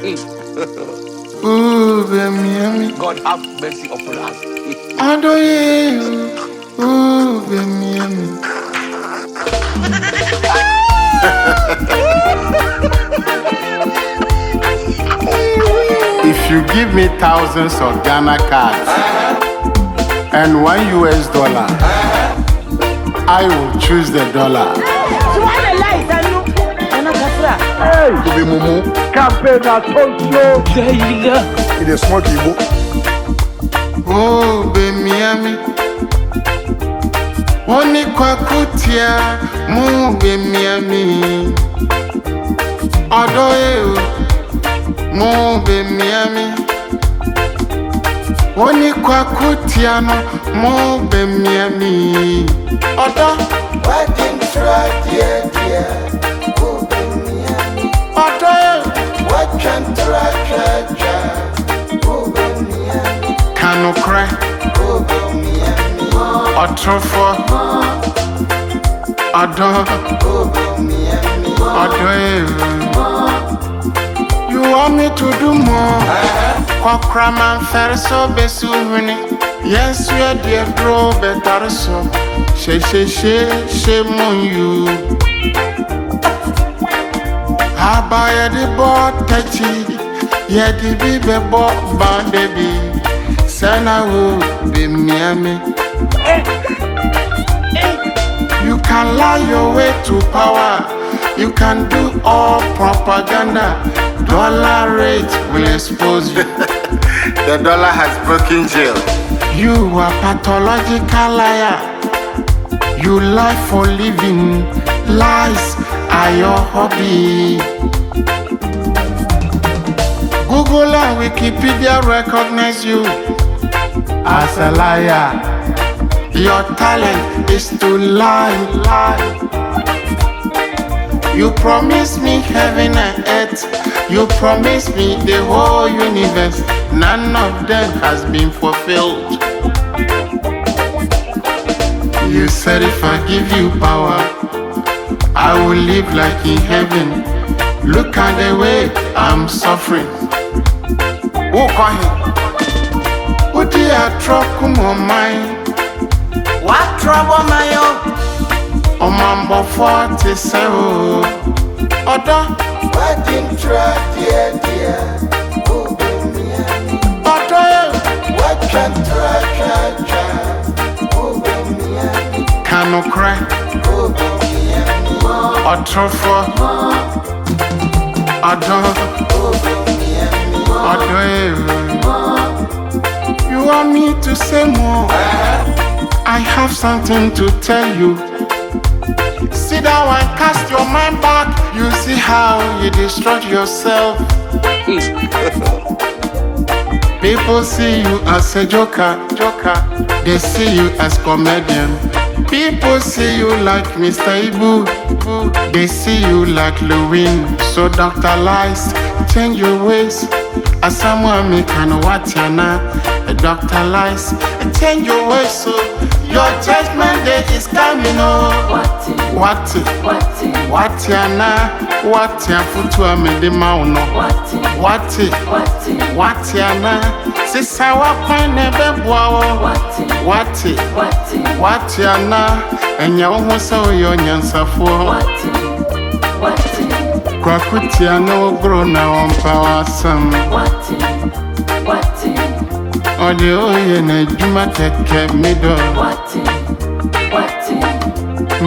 Ooh, baby, God have mercy upon us. Adoye, ooh, If you give me thousands of Ghana cards and one US dollar, I will choose the dollar. Killer. Hey. Tobi Mumu. Campaign Atosio. Jayila. It is smoke Igbo. Oh, be Miami. Oni kwa kutia, mu be Miami. Odo e mu be Miami. Oni kwa kutia no, mu be Miami. Odo. Èrò. You want me to do more? Kọkra máa ń fẹ́rẹ́ sọ dúró bẹ̀tàrí sọ. Ṣe ṣe ṣe ṣe mú yù. Àbá yẹ̀dí bíbẹ̀ bọ́ bá débi. Sẹ́nà wo bèmíẹ́mi? Eh, eh. You can lie your way to power. You can do all propaganda. Dollar rate will expose you. the dollar has broken jail. You are pathological liar. You lie for living. Lies are your hobby. Google and Wikipedia recognize you as a liar. Your talent is to lie, lie. You promised me heaven and earth. You promised me the whole universe. None of them has been fulfilled. You said if I give you power, I will live like in heaven. Look at the way I'm suffering. Who call him? What do a truck mo mai. What trouble my yo? O mambo forty se o. Oda. Wedding track dear dear. Kanokra Otrofo Odo Odo Ewu want me to say more? I have something to tell you. Sit down and cast your mind back. You see how you destroyed yourself. People see you as a joker, joker. They see you as comedian. People see you like Mr. Ibu. They see you like Lil Win. So Dr. Lies, change your ways. As someone me can watch you now. Dr. Lies, change your ways. So your judgment day is coming. Oh, what? What ya na? What ya futu amede mauno? What? What ya na? Sisa wakwan na beboa wo. What? What ya na? Enya wo ho sɛ woyɛ onyansafoɔ. kwakutia na ogoro na ọmpa wasam ọdị oye na edwuma keke midọ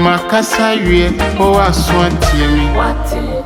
makasa wie owa asụ atie mi. What?